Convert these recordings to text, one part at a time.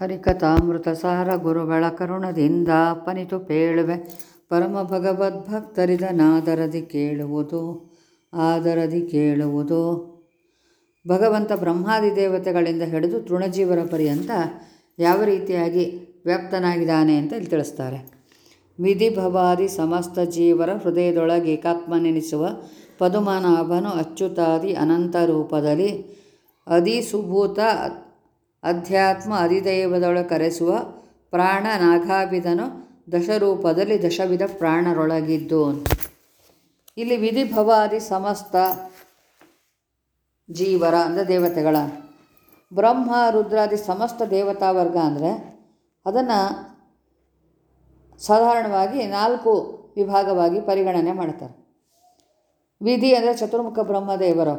ಹರಿಕಥಾಮೃತ ಸಾರ ಗುರುಗಳ ಕರುಣದಿಂದ ಪನಿತು ಪೇಳುವೆ. ಪರಮ ಭಗವದ್ಭಕ್ತರಿದನಾದರದಿ ಕೇಳುವುದು, ಆದರದಿ ಕೇಳುವುದು. ಭಗವಂತ ಬ್ರಹ್ಮಾದಿ ದೇವತೆಗಳಿಂದ ಹಿಡಿದು ತೃಣಜೀವರ ಪರ್ಯಂತ ಯಾವ ರೀತಿಯಾಗಿ ವ್ಯಾಪ್ತನಾಗಿದ್ದಾನೆ ಅಂತ ಇಲ್ಲಿ ತಿಳಿಸ್ತಾರೆ. ವಿಧಿ ಭವಾದಿ ಸಮಸ್ತ ಜೀವರ ಹೃದಯದೊಳಗೆ ಏಕಾತ್ಮನೆನಿಸುವ ಪದುಮನಾಭನು ಅಚ್ಯುತಾದಿ ಅನಂತ ರೂಪದಲ್ಲಿ ಅಧಿಸುಭೂತ ಅಧ್ಯಾತ್ಮ ಅಧಿದೈವದೊಳ ಕರೆಸುವ ಪ್ರಾಣ ನಾಗಾಭಿಧನು ದಶರೂಪದಲ್ಲಿ ದಶವಿಧ ಪ್ರಾಣರೊಳಗಿದ್ದು. ಇಲ್ಲಿ ವಿಧಿ ಭವಾದಿ ಸಮಸ್ತ ಜೀವರ ಅಂದರೆ ದೇವತೆಗಳ, ಬ್ರಹ್ಮ ರುದ್ರಾದಿ ಸಮಸ್ತ ದೇವತಾ ವರ್ಗ ಅಂದರೆ ಅದನ್ನು ಸಾಧಾರಣವಾಗಿ ನಾಲ್ಕು ವಿಭಾಗವಾಗಿ ಪರಿಗಣನೆ ಮಾಡ್ತಾರೆ. ವಿಧಿ ಅಂದರೆ ಚತುರ್ಮುಖ ಬ್ರಹ್ಮದೇವರು.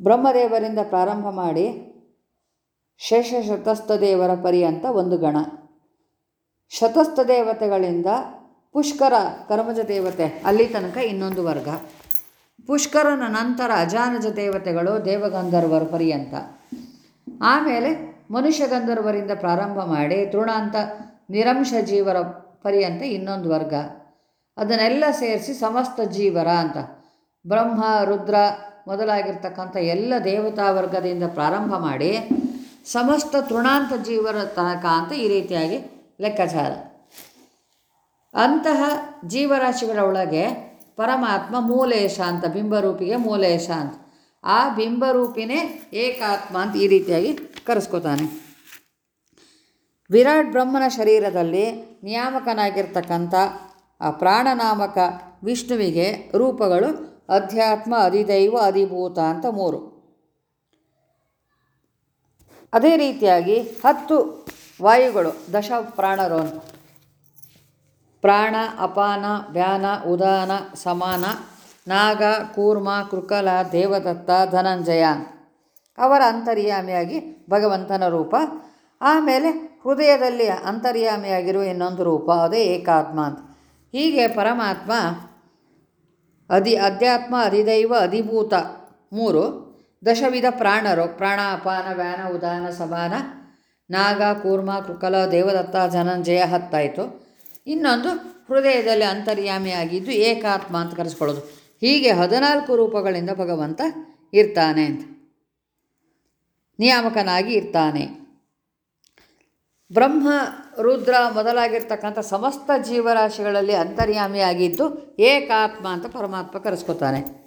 ಬ್ರಹ್ಮದೇವರಿಂದ ಪ್ರಾರಂಭ ಮಾಡಿ ಶೇಷ ಶತಸ್ಥ ದೇವರ ಪರ್ಯಂತ ಒಂದು ಗಣ. ಶತಸ್ಥ ದೇವತೆಗಳಿಂದ ಪುಷ್ಕರ ಕರ್ಮಜ ದೇವತೆ ಅಲ್ಲಿ ತನಕ ಇನ್ನೊಂದು ವರ್ಗ. ಪುಷ್ಕರನ ನಂತರ ಅಜಾನಜ ದೇವತೆಗಳು ದೇವಗಂಧರ್ವರ ಪರ್ಯಂತ. ಆಮೇಲೆ ಮನುಷ್ಯ ಗಂಧರ್ವರಿಂದ ಪ್ರಾರಂಭ ಮಾಡಿ ತೃಣಾಂತ ನಿರಂಶ ಜೀವರ ಪರ್ಯಂತ ಇನ್ನೊಂದು ವರ್ಗ. ಅದನ್ನೆಲ್ಲ ಸೇರಿಸಿ ಸಮಸ್ತ ಜೀವರ ಅಂತ. ಬ್ರಹ್ಮ, ರುದ್ರ ಮೊದಲಾಗಿರ್ತಕ್ಕಂಥ ಎಲ್ಲ ದೇವತಾ ವರ್ಗದಿಂದ ಪ್ರಾರಂಭ ಮಾಡಿ ಸಮಸ್ತ ತೃಣಾಂತ ಜೀವರ ತನಕ ಅಂತ ಈ ರೀತಿಯಾಗಿ ಲೆಕ್ಕಾಚಾರ. ಅಂತಹ ಜೀವರಾಶಿಗಳ ಒಳಗೆ ಪರಮಾತ್ಮ ಮೂಲೇಶ ಅಂತ, ಬಿಂಬರೂಪಿಗೆ ಮೂಲೇಶ ಅಂತ. ಆ ಬಿಂಬರೂಪಿನೇ ಏಕಾತ್ಮ ಅಂತ ಈ ರೀತಿಯಾಗಿ ಕರೆಸ್ಕೋತಾನೆ. ವಿರಾಟ್ ಬ್ರಹ್ಮನ ಶರೀರದಲ್ಲಿ ನಿಯಾಮಕನಾಗಿರ್ತಕ್ಕಂಥ ಆ ಪ್ರಾಣನಾಮಕ ವಿಷ್ಣುವಿಗೆ ರೂಪಗಳು ಅಧ್ಯಾತ್ಮ, ಅಧಿದೈವ, ಅಧಿಭೂತ ಅಂತ ಮೂರು. ಅದೇ ರೀತಿಯಾಗಿ ಹತ್ತು ವಾಯುಗಳು ದಶ ಪ್ರಾಣರು ಅಂತ ಪ್ರಾಣ, ಅಪಾನ, ವ್ಯಾನ, ಉದಾನ, ಸಮಾನ, ನಾಗ, ಕೂರ್ಮ, ಕೃಕಲ, ದೇವದತ್ತ, ಧನಂಜಯ. ಅವರ ಅಂತರ್ಯಾಮಿಯಾಗಿ ಭಗವಂತನ ರೂಪ. ಆಮೇಲೆ ಹೃದಯದಲ್ಲಿ ಅಂತರ್ಯಾಮಿಯಾಗಿರುವ ಇನ್ನೊಂದು ರೂಪ, ಅದೇ ಏಕಾತ್ಮ ಅಂತ. ಹೀಗೆ ಪರಮಾತ್ಮ ಅಧಿ ಅಧ್ಯಾತ್ಮ, ಅಧಿದೈವ, ಅಧಿಭೂತ ಮೂರು ದಶವಿಧ ಪ್ರಾಣರು, ಪ್ರಾಣ, ಅಪಾನ, ವ್ಯಾನ, ಉದಾನ, ಸಮಾನ, ನಾಗ, ಕೂರ್ಮ, ಕೃಕಲ, ದೇವದತ್ತ, ಧನಂಜಯ, ಹತ್ತಾಯಿತು. ಇನ್ನೊಂದು ಹೃದಯದಲ್ಲಿ ಅಂತರ್ಯಾಮಿಯಾಗಿದ್ದು ಏಕಾತ್ಮ ಅಂತ ಕರೆಸ್ಕೊಳ್ಳೋದು. ಹೀಗೆ ಹದಿನಾಲ್ಕು ರೂಪಗಳಿಂದ ಭಗವಂತ ಇರ್ತಾನೆ ಅಂತ. ನಿಯಾಮಕನಾಗಿ ಇರ್ತಾನೆ. ಬ್ರಹ್ಮ, ರುದ್ರ ಮೊದಲಾಗಿರ್ತಕ್ಕಂಥ ಸಮಸ್ತ ಜೀವರಾಶಿಗಳಲ್ಲಿ ಅಂತರ್ಯಾಮಿಯಾಗಿದ್ದು ಏಕಾತ್ಮ ಅಂತ ಪರಮಾತ್ಮ ಕರೆಸ್ಕೊತಾನೆ.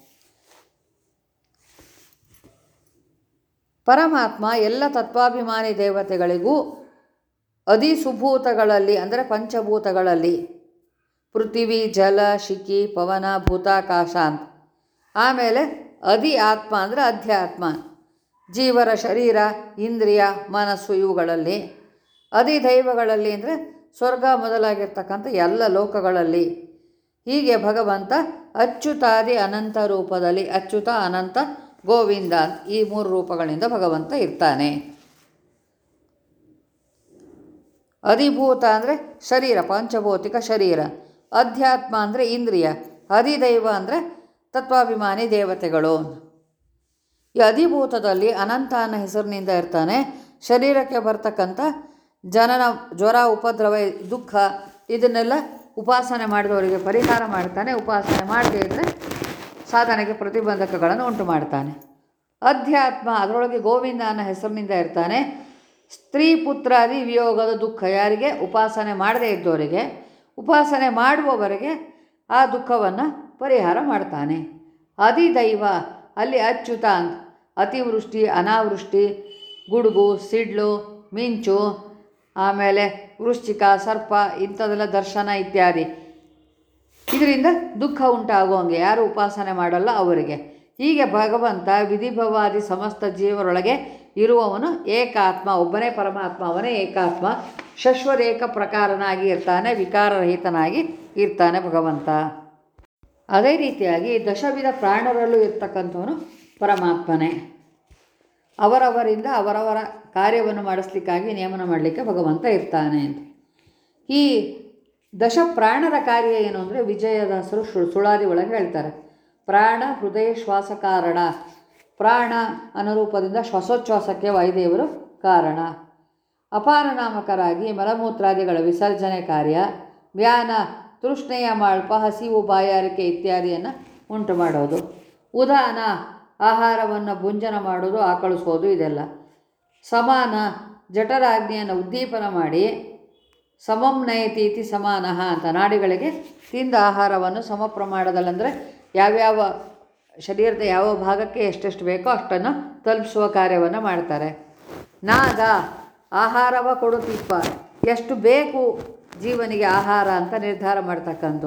ಪರಮಾತ್ಮ ಎಲ್ಲ ತತ್ವಾಭಿಮಾನಿ ದೇವತೆಗಳಿಗೂ ಅಧಿಸುಭೂತಗಳಲ್ಲಿ ಅಂದರೆ ಪಂಚಭೂತಗಳಲ್ಲಿ, ಪೃಥಿವಿ, ಜಲ, ಶಿಖಿ, ಪವನ, ಭೂತಾಕಾಶ ಅಂತ. ಆಮೇಲೆ ಅಧಿ ಆತ್ಮ ಅಂದರೆ ಅಧ್ಯಾತ್ಮ. ಜೀವರ ಶರೀರ, ಇಂದ್ರಿಯ, ಮನಸ್ಸು ಇವುಗಳಲ್ಲಿ. ಅಧಿದೈವಗಳಲ್ಲಿ ಅಂದರೆ ಸ್ವರ್ಗ ಮೊದಲಾಗಿರ್ತಕ್ಕಂಥ ಎಲ್ಲ ಲೋಕಗಳಲ್ಲಿ. ಹೀಗೆ ಭಗವಂತ ಅಚ್ಯುತಾದಿ ಅನಂತ ರೂಪದಲ್ಲಿ, ಅಚ್ಯುತ ಅನಂತ ಗೋವಿಂದ ಈ ಮೂರು ರೂಪಗಳಿಂದ ಭಗವಂತ ಇರ್ತಾನೆ. ಅಧಿಭೂತ ಅಂದರೆ ಶರೀರ, ಪಂಚಭೌತಿಕ ಶರೀರ. ಅಧ್ಯಾತ್ಮ ಅಂದರೆ ಇಂದ್ರಿಯ. ಅಧಿದೈವ ಅಂದರೆ ತತ್ವಾಭಿಮಾನಿ ದೇವತೆಗಳು. ಈ ಅಧಿಭೂತದಲ್ಲಿ ಅನಂತ ಅನ್ನೋ ಹೆಸರಿನಿಂದ ಇರ್ತಾನೆ. ಶರೀರಕ್ಕೆ ಬರ್ತಕ್ಕಂಥ ಜನನ, ಜ್ವರ, ಉಪದ್ರವ, ದುಃಖ ಇದನ್ನೆಲ್ಲ ಉಪಾಸನೆ ಮಾಡಿದವರಿಗೆ ಪರಿಹಾರ ಮಾಡ್ತಾನೆ. ಉಪಾಸನೆ ಮಾಡದೇ ಇದ್ದರೆ ಸಾಧನೆಗೆ ಪ್ರತಿಬಂಧಕಗಳನ್ನು ಉಂಟು ಮಾಡ್ತಾನೆ. ಅಧ್ಯಾತ್ಮ, ಅದರೊಳಗೆ ಗೋವಿಂದ ಅನ್ನೋ ಹೆಸರಿನಿಂದ ಇರ್ತಾನೆ. ಸ್ತ್ರೀ ಪುತ್ರಾದಿ ವಿಯೋಗದ ದುಃಖ ಯಾರಿಗೆ? ಉಪಾಸನೆ ಮಾಡದೇ ಇದ್ದವರಿಗೆ ಉಪಾಸನೆ ಮಾಡುವವರಿಗೆ ಆ ದುಃಖವನ್ನು ಪರಿಹಾರ ಮಾಡ್ತಾನೆ. ಅಧಿದೈವ, ಅಲ್ಲಿ ಅಚ್ಯುತ ಅಂತ ಅತಿವೃಷ್ಟಿ, ಅನಾವೃಷ್ಟಿ, ಗುಡುಗು, ಸಿಡ್ಲು, ಮಿಂಚು, ಆಮೇಲೆ ವೃಶ್ಚಿಕ, ಸರ್ಪ, ಇಂಥದೆಲ್ಲ ದರ್ಶನ ಇತ್ಯಾದಿ. ಇದರಿಂದ ದುಃಖ ಉಂಟಾಗುವಂಗೆ ಯಾರು ಉಪಾಸನೆ ಮಾಡಲ್ಲ ಅವರಿಗೆ. ಹೀಗೆ ಭಗವಂತ ವಿಧಿಭವಾದಿ ಸಮಸ್ತ ಜೀವರೊಳಗೆ ಇರುವವನು ಏಕಾತ್ಮ. ಒಬ್ಬನೇ ಪರಮಾತ್ಮ, ಅವನೇ ಏಕಾತ್ಮ. ಶಶ್ವರೇಕ ಪ್ರಕಾರನಾಗಿ ಇರ್ತಾನೆ, ವಿಕಾರರಹಿತನಾಗಿ ಇರ್ತಾನೆ ಭಗವಂತ. ಅದೇ ರೀತಿಯಾಗಿ ದಶವಿಧ ಪ್ರಾಣರಲ್ಲೂ ಇರ್ತಕ್ಕಂಥವನು ಪರಮಾತ್ಮನೇ. ಅವರವರಿಂದ ಅವರವರ ಕಾರ್ಯವನ್ನು ಮಾಡಿಸ್ಲಿಕ್ಕಾಗಿ ನಿಯಮನ ಮಾಡಲಿಕ್ಕೆ ಭಗವಂತ ಇರ್ತಾನೆ ಅಂತ. ಈ ದಶ ಪ್ರಾಣರ ಕಾರ್ಯ ಏನು ಅಂದರೆ ವಿಜಯದಾಸರು ಸುಳಾದಿ ಒಳಗೆ ಹೇಳ್ತಾರೆ. ಪ್ರಾಣ, ಹೃದಯ, ಶ್ವಾಸ ಕಾರಣ. ಪ್ರಾಣ ಅನುರೂಪದಿಂದ ಶ್ವಾಸೋಚ್ಛ್ವಾಸಕ್ಕೆ ವಾಯುದೇವರು ಕಾರಣ. ಅಪಾರನಾಮಕರಾಗಿ ಮಲಮೂತ್ರಾದಿಗಳ ವಿಸರ್ಜನೆ ಕಾರ್ಯ ವ್ಯಾನ ತೃಷ್ಣೆಯ ಮಾಳ್ಪ, ಹಸಿವು, ಬಾಯಾರಿಕೆ ಇತ್ಯಾದಿಯನ್ನು ಉಂಟು ಮಾಡೋದು. ಉದಾನ, ಆಹಾರವನ್ನು ಭುಂಜನ ಮಾಡೋದು ಆಕಳಿಸೋದು ಇದೆಲ್ಲ. ಸಮಾನ, ಜಠರಾಜ್ಞೆಯನ್ನು ಉದ್ದೀಪನ ಮಾಡಿ ಸಮಂ ನಯತೀತಿ ಸಮಾನಃ ಅಂತ ನಾಡಿಗಳಿಗೆ ತಿಂದ ಆಹಾರವನ್ನು ಸಮ ಪ್ರಮಾಣದಲ್ಲಿ ಅಂದರೆ ಯಾವ್ಯಾವ ಶರೀರದ ಯಾವ ಭಾಗಕ್ಕೆ ಎಷ್ಟೆಷ್ಟು ಬೇಕೋ ಅಷ್ಟನ್ನು ತಲುಪಿಸುವ ಕಾರ್ಯವನ್ನು ಮಾಡ್ತಾರೆ. ನಾಗ ಆಹಾರವ ಕೊಡುತ್ತಿಪ್ಪ ಎಷ್ಟು ಬೇಕು ಜೀವನಿಗೆ ಆಹಾರ ಅಂತ ನಿರ್ಧಾರ ಮಾಡ್ತಕ್ಕಂಥ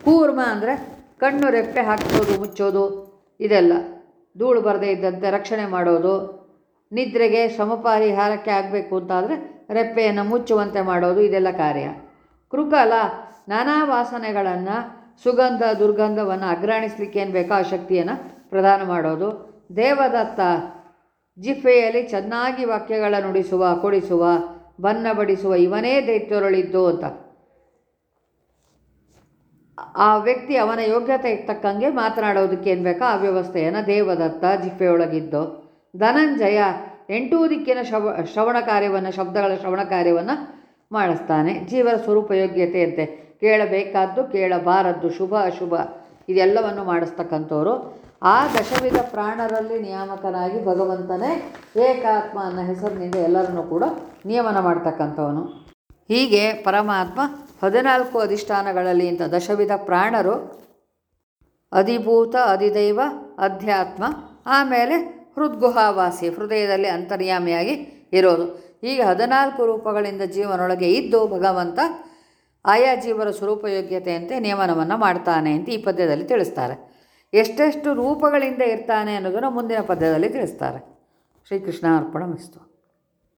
ಕೂರ್ಮ ಅಂದರೆ ಕಣ್ಣು ರೆಪ್ಪೆ ಹಾಕ್ಸೋದು, ಮುಚ್ಚೋದು, ಇದೆಲ್ಲ. ಧೂಳು ಬರದೇ ಇದ್ದಂತೆ ರಕ್ಷಣೆ ಮಾಡೋದು, ನಿದ್ರೆಗೆ ಸಮಪರಿಹಾರಕ್ಕೆ ಆಗಬೇಕು ಅಂತಾದರೆ ರೆಪ್ಪೆಯನ್ನು ಮುಚ್ಚುವಂತೆ ಮಾಡೋದು ಇದೆಲ್ಲ ಕಾರ್ಯ. ಕೃಕಲ ನಾನಾ ವಾಸನೆಗಳನ್ನು ಸುಗಂಧ, ದುರ್ಗಂಧವನ್ನು ಅಗ್ರಾಣಿಸ್ಲಿಕ್ಕೆ ಏನು ಬೇಕೋ ಆ ಶಕ್ತಿಯನ್ನು ಪ್ರದಾನ ಮಾಡೋದು. ದೇವದತ್ತ ಜಿಫೆಯಲ್ಲಿ ಚೆನ್ನಾಗಿ ವಾಕ್ಯಗಳ ನುಡಿಸುವ, ಕೊಡಿಸುವ ಬನ್ನ ಬಡಿಸುವ ಇವನೇ ದೈತ್ಯರೊಳಿದ್ದು ಅಂತ. ಆ ವ್ಯಕ್ತಿ ಅವನ ಯೋಗ್ಯತೆ ತಕ್ಕಂಗೆ ಮಾತನಾಡೋದಕ್ಕೆ ಏನು ಬೇಕೋ ಆ ವ್ಯವಸ್ಥೆಯನ್ನು ದೇವದತ್ತ ಜಿಫೆಯೊಳಗಿದ್ದು. ಧನಂಜಯ ಎಂಟೂ ದಿಕ್ಕಿನ ಶವ, ಶ್ರವಣ ಕಾರ್ಯವನ್ನು, ಶಬ್ದಗಳ ಶ್ರವಣ ಕಾರ್ಯವನ್ನು ಮಾಡಿಸ್ತಾನೆ. ಜೀವನ ಸ್ವರೂಪ ಯೋಗ್ಯತೆಯಂತೆ ಕೇಳಬೇಕಾದ್ದು ಕೇಳಬಾರದ್ದು ಶುಭ ಅಶುಭ. ಇದೆಲ್ಲವನ್ನು ಮಾಡಿಸ್ತಕ್ಕಂಥವ್ರು. ಆ ದಶವಿಧ ಪ್ರಾಣರಲ್ಲಿ ನಿಯಾಮಕನಾಗಿ ಭಗವಂತನೇ ಏಕಾತ್ಮ ಅನ್ನೋ ಹೆಸರಿನಿಂದ ಎಲ್ಲರನ್ನೂ ಕೂಡ ನಿಯಮನ ಮಾಡ್ತಕ್ಕಂಥವನು. ಹೀಗೆ ಪರಮಾತ್ಮ ಹದಿನಾಲ್ಕು ಅಧಿಷ್ಠಾನಗಳಲ್ಲಿ ಇಂಥ ದಶವಿಧ ಪ್ರಾಣರು, ಅಧಿಭೂತ, ಅಧಿದೈವ, ಅಧ್ಯಾತ್ಮ, ಆಮೇಲೆ ಹೃದ್ಗುಹಾವಾಸಿ, ಹೃದಯದಲ್ಲಿ ಅಂತರ್ಯಾಮಿಯಾಗಿ ಇರೋದು. ಈಗ ಹದಿನಾಲ್ಕು ರೂಪಗಳಿಂದ ಜೀವನೊಳಗೆ ಇದ್ದು ಭಗವಂತ ಆಯಾ ಜೀವರ ಸ್ವರೂಪಯೋಗ್ಯತೆಯಂತೆ ನಿಯಮನವನ್ನು ಮಾಡ್ತಾನೆ ಅಂತ ಈ ಪದ್ಯದಲ್ಲಿ ತಿಳಿಸ್ತಾರೆ. ಎಷ್ಟೆಷ್ಟು ರೂಪಗಳಿಂದ ಇರ್ತಾನೆ ಅನ್ನೋದನ್ನು ಮುಂದಿನ ಪದ್ಯದಲ್ಲಿ ತಿಳಿಸ್ತಾರೆ. ಶ್ರೀಕೃಷ್ಣ ಅರ್ಪಣ ಮಿಸ್ತು